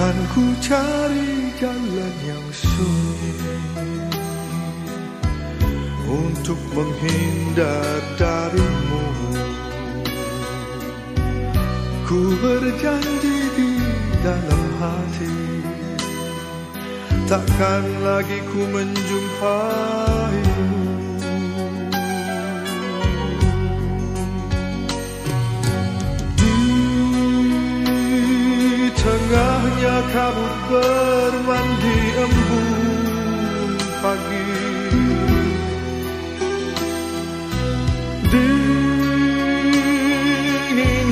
Kan ku cari jalan yang sunyi untuk menghindar darimu. Ku berjanji di dalam hati. Takkan lagi ku menjumpaimu tengahnya kabut bermandi embun pagi. Dingin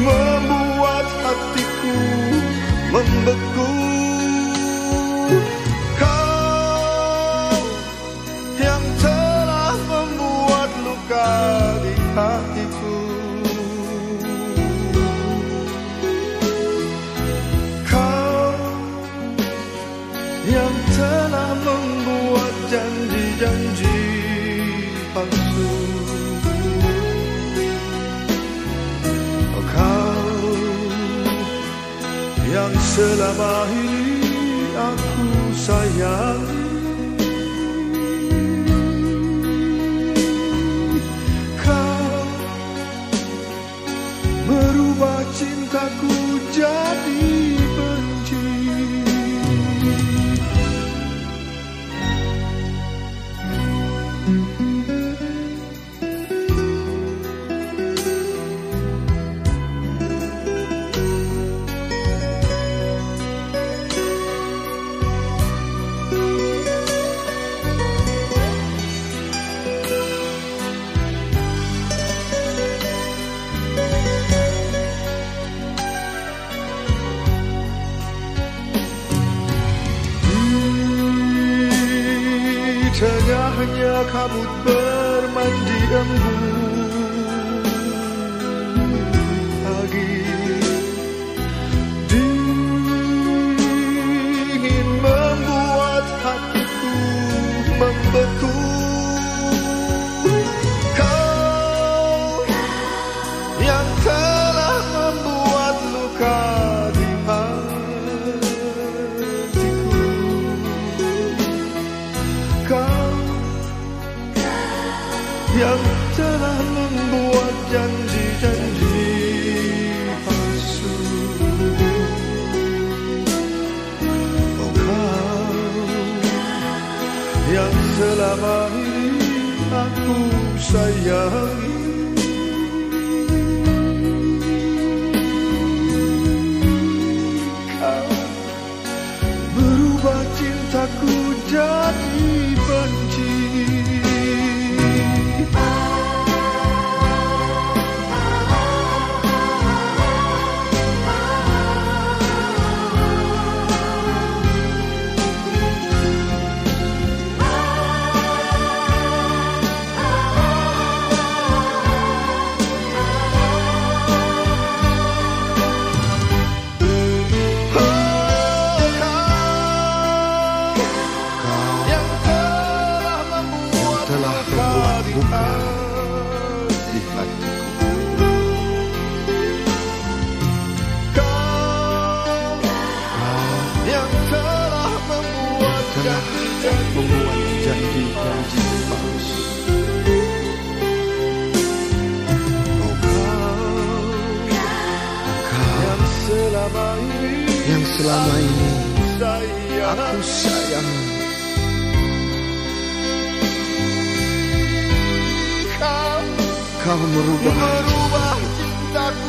membuat hatiku membeku janji-janji palsu. Kau yang selama ini aku sayangi Kau merubah cintaku jadi tengahnya kabut bermandi embun selama ini aku sayangi membuat janji-janji palsu. Oh kau yang selama ini yang selama ini aku sayang. kau Kau merubah merubah cintaku